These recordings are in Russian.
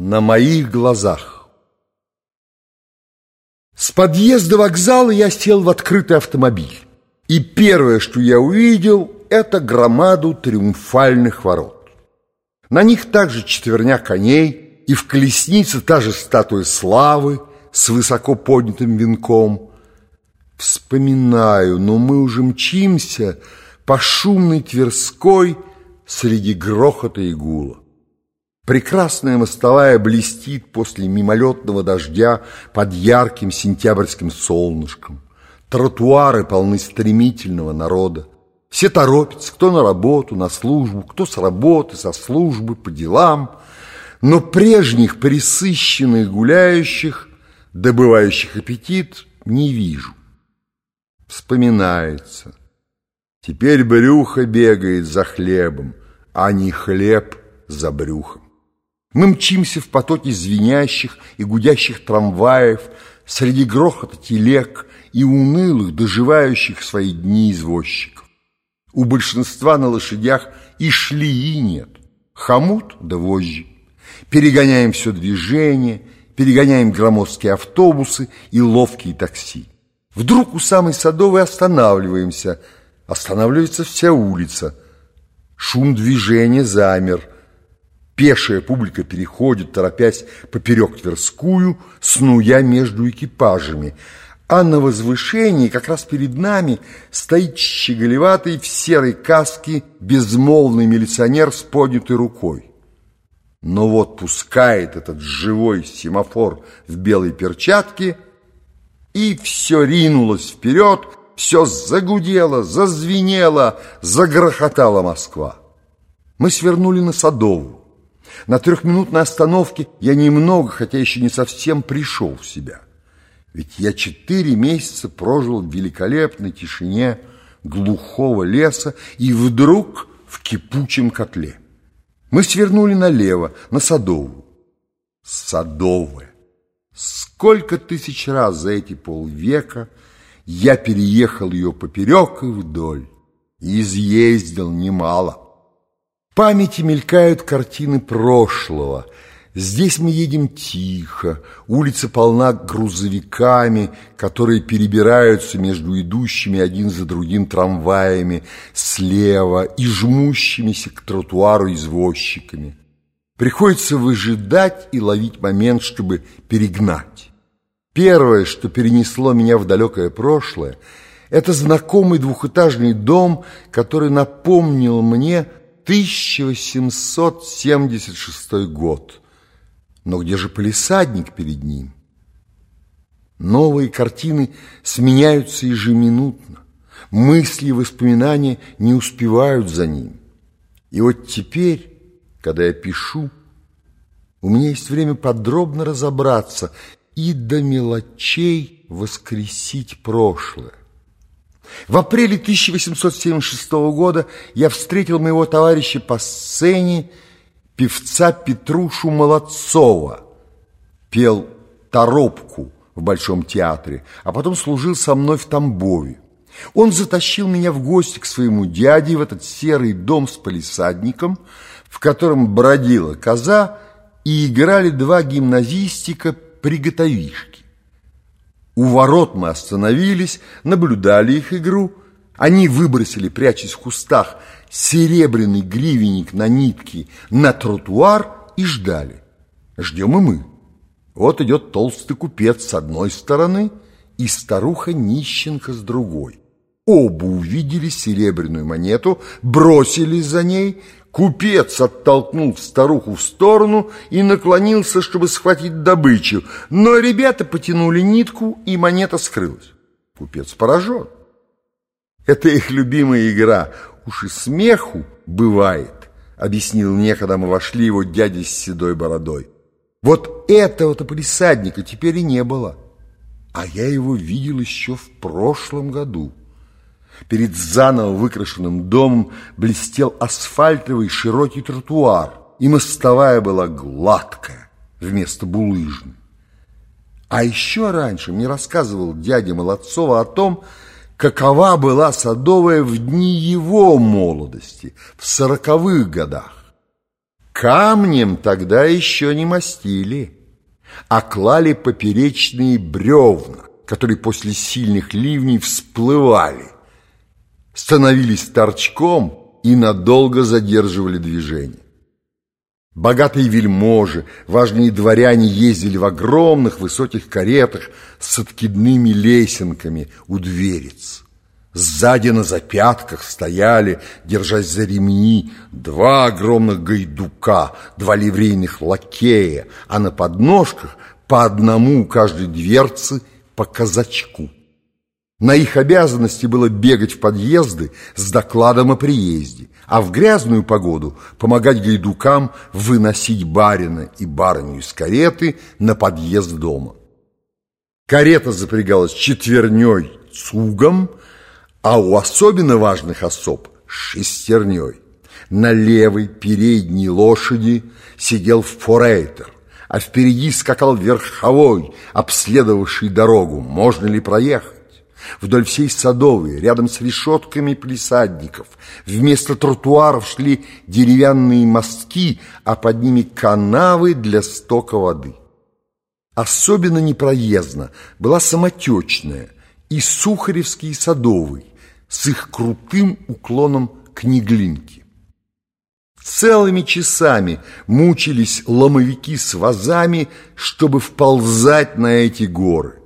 на моих глазах. С подъезда вокзала я сел в открытый автомобиль. И первое, что я увидел, это громаду триумфальных ворот. На них также четверня коней, и в колеснице та же статуя славы с высоко поднятым венком. Вспоминаю, но мы уже мчимся по шумной Тверской среди грохота и гула. Прекрасная мостовая блестит после мимолетного дождя под ярким сентябрьским солнышком. Тротуары полны стремительного народа. Все торопятся, кто на работу, на службу, кто с работы, со службы, по делам. Но прежних присыщенных гуляющих, добывающих аппетит, не вижу. Вспоминается. Теперь брюхо бегает за хлебом, а не хлеб за брюхом. Мы мчимся в потоке звенящих и гудящих трамваев, среди грохота телег и унылых, доживающих свои дни извозчиков. У большинства на лошадях и шлии нет, хомут да вожжи. Перегоняем все движение, перегоняем громоздкие автобусы и ловкие такси. Вдруг у самой Садовой останавливаемся, останавливается вся улица. Шум движения замер – Пешая публика переходит, торопясь поперек Тверскую, снуя между экипажами. А на возвышении, как раз перед нами, стоит щеголеватый в серой каске безмолвный милиционер с поднятой рукой. Но вот пускает этот живой семафор в белой перчатке, и все ринулось вперед, все загудело, зазвенело, загрохотала Москва. Мы свернули на Садовую. На трехминутной остановке я немного, хотя еще не совсем пришел в себя. Ведь я четыре месяца прожил в великолепной тишине глухого леса и вдруг в кипучем котле. Мы свернули налево, на Садовую. Садовая. Сколько тысяч раз за эти полвека я переехал ее поперек и вдоль. Изъездил немало памяти мелькают картины прошлого. Здесь мы едем тихо, улица полна грузовиками, которые перебираются между идущими один за другим трамваями слева и жмущимися к тротуару извозчиками. Приходится выжидать и ловить момент, чтобы перегнать. Первое, что перенесло меня в далекое прошлое, это знакомый двухэтажный дом, который напомнил мне 1876 год. Но где же полисадник перед ним? Новые картины сменяются ежеминутно. Мысли и воспоминания не успевают за ним. И вот теперь, когда я пишу, у меня есть время подробно разобраться и до мелочей воскресить прошлое. В апреле 1876 года я встретил моего товарища по сцене, певца Петрушу Молодцова. Пел «Торопку» в Большом театре, а потом служил со мной в Тамбове. Он затащил меня в гости к своему дяде в этот серый дом с полисадником, в котором бродила коза и играли два гимназистика-приготовишки. У ворот мы остановились, наблюдали их игру. Они выбросили, прячась в кустах, серебряный гривенник на нитке на тротуар и ждали. Ждем и мы. Вот идет толстый купец с одной стороны и старуха-нищенка с другой. Оба увидели серебряную монету, бросились за ней, Купец оттолкнул старуху в сторону и наклонился, чтобы схватить добычу, но ребята потянули нитку, и монета скрылась. Купец поражен. Это их любимая игра. Уж и смеху бывает, объяснил мне, когда мы вошли его дядя с седой бородой. Вот этого-то полисадника теперь и не было. А я его видел еще в прошлом году. Перед заново выкрашенным домом блестел асфальтовый широкий тротуар, и мостовая была гладкая вместо булыжной. А еще раньше мне рассказывал дядя Молодцова о том, какова была Садовая в дни его молодости, в сороковых годах. Камнем тогда еще не мастили, а клали поперечные бревна, которые после сильных ливней всплывали, становились торчком и надолго задерживали движение. Богатые вельможи, важные дворяне ездили в огромных высоких каретах с откидными лесенками у дверец. Сзади на запятках стояли, держась за ремни, два огромных гайдука, два ливрейных лакея, а на подножках по одному у каждой дверцы по казачку. На их обязанности было бегать в подъезды с докладом о приезде, а в грязную погоду помогать гайдукам выносить барина и барыню из кареты на подъезд дома. Карета запрягалась четверней цугом, а у особенно важных особ – шестерней. На левой передней лошади сидел форейтер, а впереди скакал верховой, обследовавший дорогу, можно ли проехать. Вдоль всей Садовой, рядом с решетками пlisадников, вместо тротуаров шли деревянные мостки, а под ними канавы для стока воды. Особенно непроездна была самотечная и Сухаревский Садовый с их крутым уклоном к Неглинке. Целыми часами мучились ломовики с вазами, чтобы вползать на эти горы.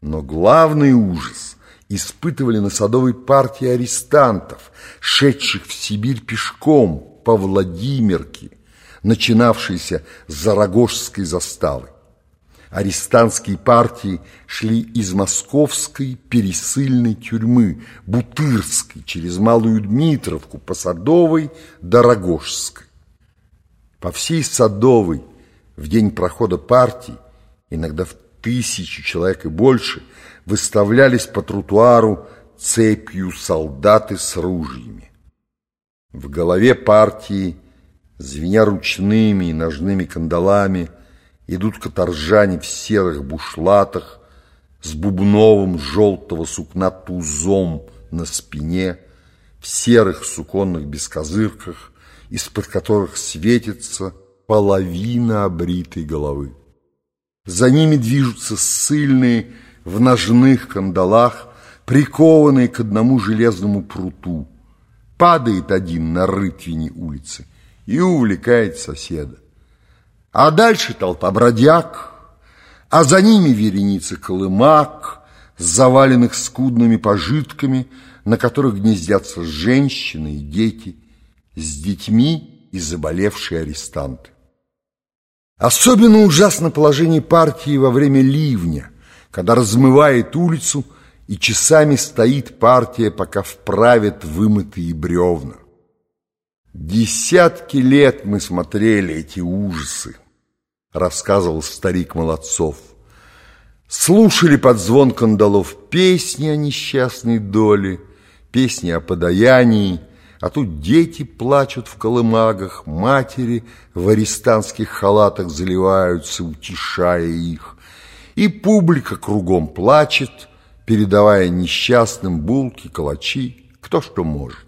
Но главный ужас испытывали на Садовой партии арестантов, шедших в Сибирь пешком по Владимирке, начинавшейся с Зарогожской заставы. Арестантские партии шли из московской пересыльной тюрьмы, Бутырской, через Малую Дмитровку, по Садовой до Рогожской. По всей Садовой в день прохода партии, иногда в тысячи человек и больше, выставлялись по тротуару цепью солдаты с ружьями. В голове партии, звеня ручными и ножными кандалами, идут каторжане в серых бушлатах с бубновым желтого сукна тузом на спине, в серых суконных бескозырках, из-под которых светится половина обритой головы. За ними движутся ссыльные в ножных кандалах, прикованные к одному железному пруту. Падает один на рытвине улицы и увлекает соседа. А дальше толпа бродяг, а за ними вереница колымак, заваленных скудными пожитками, на которых гнездятся женщины и дети, с детьми и заболевшие арестанты. Особенно ужасно положение партии во время ливня, когда размывает улицу и часами стоит партия, пока вправят вымытые бревна. Десятки лет мы смотрели эти ужасы, рассказывал старик Молодцов. Слушали под звон кандалов песни о несчастной доле, песни о подаянии, а тут дети плачут в колымагах, матери в арестантских халатах заливаются, утешая их. И публика кругом плачет, передавая несчастным булки, калачи, кто что может.